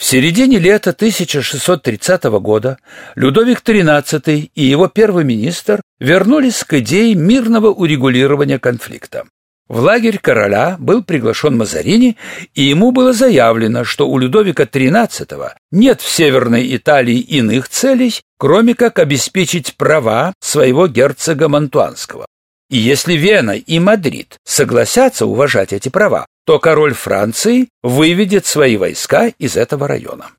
В середине лета 1630 года Людовик XIII и его первый министр вернулись к идее мирного урегулирования конфликта. В лагерь короля был приглашен Мазарини, и ему было заявлено, что у Людовика XIII нет в Северной Италии иных целей, кроме как обеспечить права своего герцога Монтуанского. И если Вена и Мадрид согласятся уважать эти права, то король Франции выведет свои войска из этого района.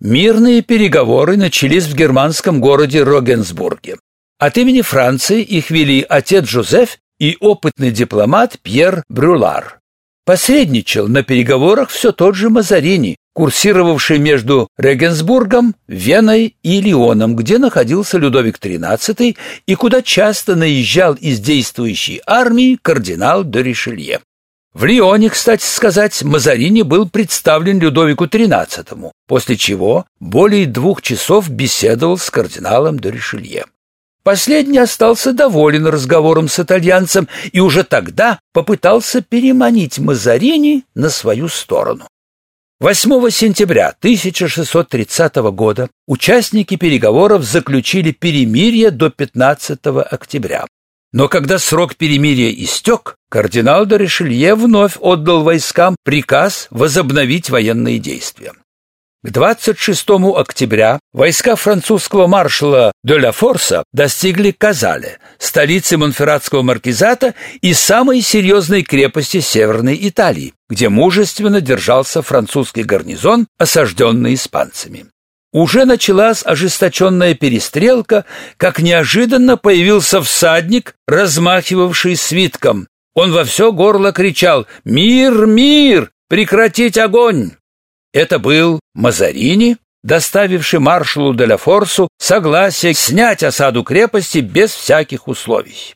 Мирные переговоры начались в германском городе Рогенсбурге. От имени Франции их вели отец Жозеф и опытный дипломат Пьер Брюлар. Посредничал на переговорах все тот же Мазарини, курсировавший между Регенсбургом, Веной и Лионом, где находился Людовик XIII и куда часто наезжал из действующей армии кардинал де Ришелье. В Лионе, кстати сказать, Мазарини был представлен Людовику XIII, после чего более двух часов беседовал с кардиналом де Ришелье. Последний остался доволен разговором с итальянцем и уже тогда попытался переманить Мазарини на свою сторону. 8 сентября 1630 года участники переговоров заключили перемирие до 15 октября. Но когда срок перемирия истек, кардинал де Ришелье вновь отдал войскам приказ возобновить военные действия. К 26 октября войска французского маршала де ла Форса достигли Казале, столицы Монферратского маркизата и самой серьезной крепости Северной Италии, где мужественно держался французский гарнизон, осажденный испанцами. Уже началась ожесточенная перестрелка, как неожиданно появился всадник, размахивавший свитком. Он во все горло кричал «Мир, мир! Прекратить огонь!» Это был Мазарини, доставивший маршалу де ла Форсу согласие снять осаду крепости без всяких условий.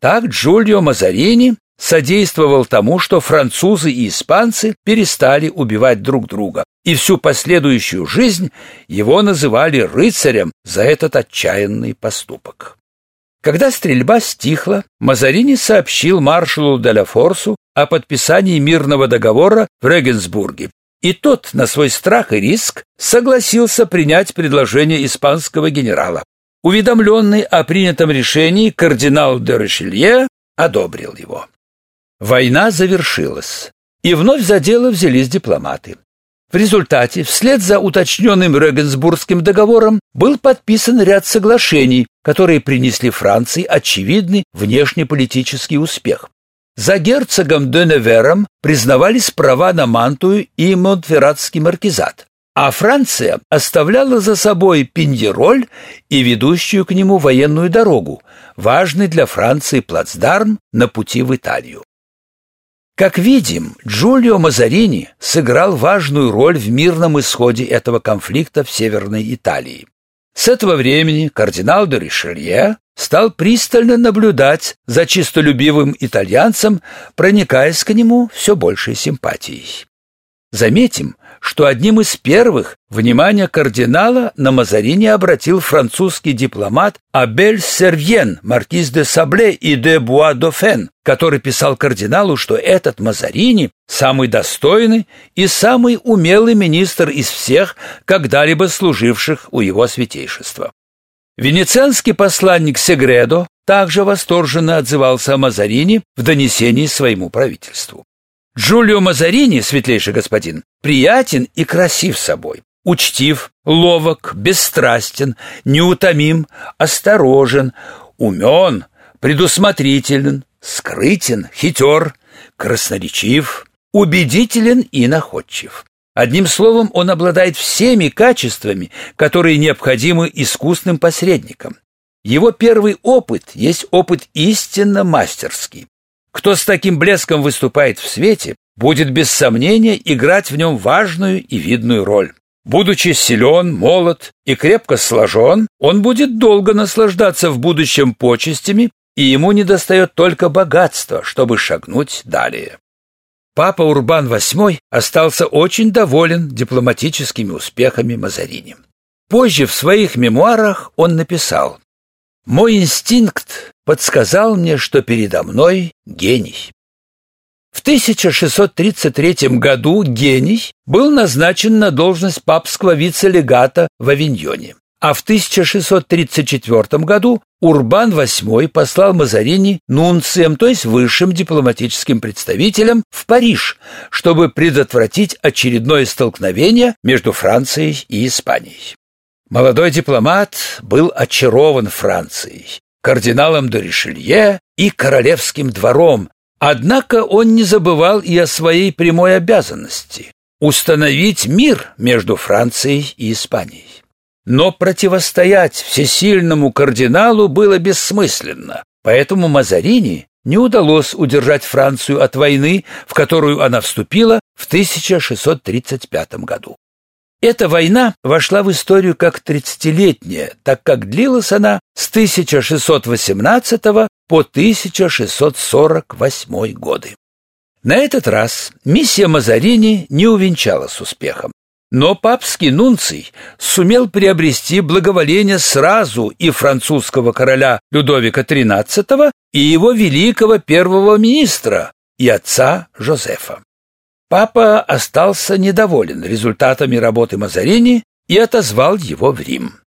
Так Джульо Мазарини содействовал тому, что французы и испанцы перестали убивать друг друга, и всю последующую жизнь его называли рыцарем за этот отчаянный поступок. Когда стрельба стихла, Мазарини сообщил маршалу де ла Форсу о подписании мирного договора в Регенсбурге и тот на свой страх и риск согласился принять предложение испанского генерала. Уведомленный о принятом решении кардинал де Ришелье одобрил его. Война завершилась, и вновь за дело взялись дипломаты. В результате, вслед за уточненным Регенсбургским договором, был подписан ряд соглашений, которые принесли Франции очевидный внешнеполитический успех. За герцогом де Невером признавались права на Мантую и Монтферратский маркизат, а Франция оставляла за собой Пиньероль и ведущую к нему военную дорогу, важный для Франции плацдарм на пути в Италию. Как видим, Джулио Мазарини сыграл важную роль в мирном исходе этого конфликта в Северной Италии. С этого времени кардинал де Ришелье стал пристально наблюдать за чистолюбивым итальянцем, проникаясь к нему все большей симпатией. Заметим, что одним из первых внимание кардинала на Мазарини обратил французский дипломат Абель Сервьен, маркиз де Сабле и де Буа-Дофен, который писал кардиналу, что этот Мазарини самый достойный и самый умелый министр из всех, когда-либо служивших у его святейшества. Венецианский посланник Сегредо также восторженно отзывался о Мазарини в донесении своему правительству. Джулио Мазарини, светлейший господин, приятен и красив собой, учтив, ловок, бесстрастен, неутомим, осторожен, умен, предусмотрителен, скрытен, хитер, красноречив, убедителен и находчив. Одним словом, он обладает всеми качествами, которые необходимы искусным посредникам. Его первый опыт есть опыт истинно мастерский. Кто с таким блеском выступает в свете, будет без сомнения играть в нем важную и видную роль. Будучи силен, молод и крепко сложен, он будет долго наслаждаться в будущем почестями, и ему недостает только богатства, чтобы шагнуть далее. Папа Урбан VIII остался очень доволен дипломатическими успехами Мазарини. Позже в своих мемуарах он написал «Мой инстинкт подсказал мне, что передо мной гений». В 1633 году гений был назначен на должность папского вице-легата в Авиньоне. А в 1634 году Урбан VIII послал Мазарини нунцием, то есть высшим дипломатическим представителем, в Париж, чтобы предотвратить очередное столкновение между Францией и Испанией. Молодой дипломат был очарован Францией, кардиналом де Ришелье и королевским двором, однако он не забывал и о своей прямой обязанности – установить мир между Францией и Испанией. Но противостоять всесильному кардиналу было бессмысленно, поэтому Мазарини не удалось удержать Францию от войны, в которую она вступила в 1635 году. Эта война вошла в историю как тридцатилетняя, так как длилась она с 1618 по 1648 годы. На этот раз миссия Мазарини не увенчалась успехом. Но папский нунций сумел приобрести благоволение сразу и французского короля Людовика XIII, и его великого первого министра, и отца Жозефа. Папа остался недоволен результатами работы Мазарини и отозвал его в Рим.